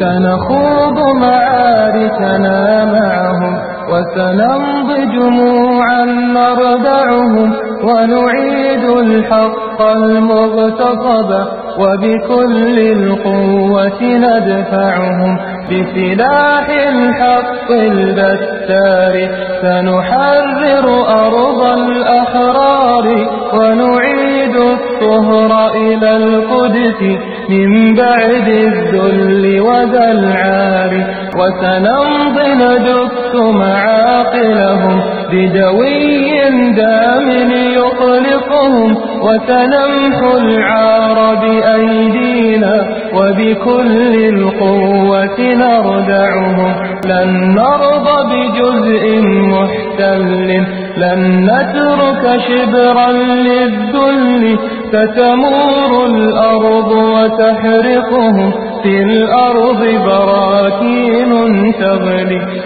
سنخوض معاركنا معهم وسنمضي جموعا نردعهم ونعيد الحق المغتصب وبكل القوة ندفعهم بسلاح الحق البتار سنحرر أرض الأحرار ونعيد الطهر إلى القدس من بعد الذل وذا العار وسنمضي ندك معاقلهم بدوي دام يطلقهم وسنمحو العار بأيدينا وبكل القوة نردعهم. لن نرضى بجزء محتل لن نترك شبرا للذل ستمور الأرض وتحرقهم في الأرض براكين تغلي.